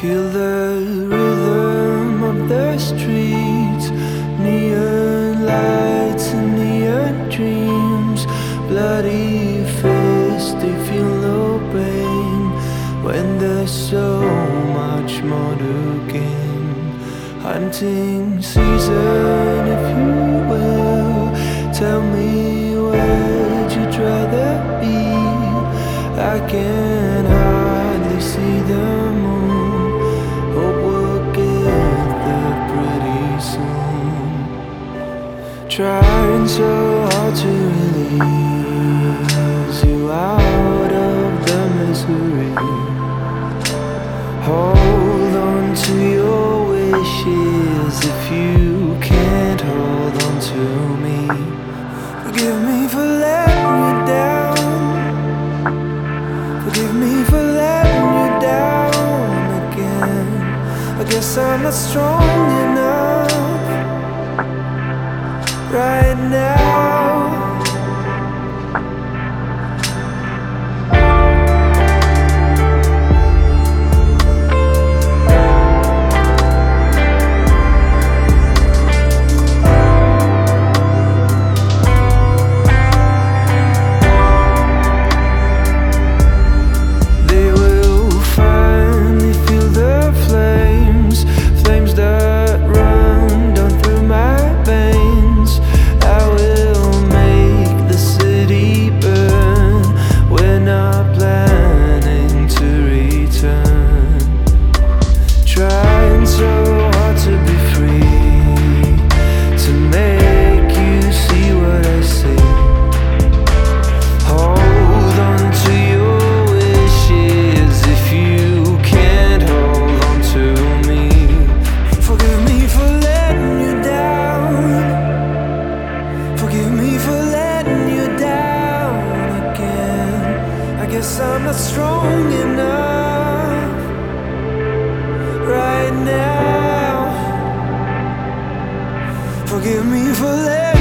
Feel the rhythm of the streets, neon lights and neon dreams. Bloody fists, they feel no pain when there's so much more to gain. Hunting season, if you will, tell me where'd you rather be? I can Trying so hard to release you out of the misery. Hold on to your wishes if you can't hold on to me. Forgive me for letting you down. Forgive me for letting you down again. I guess I'm not strong enough right now. I'm not strong enough right now. Forgive me for letting.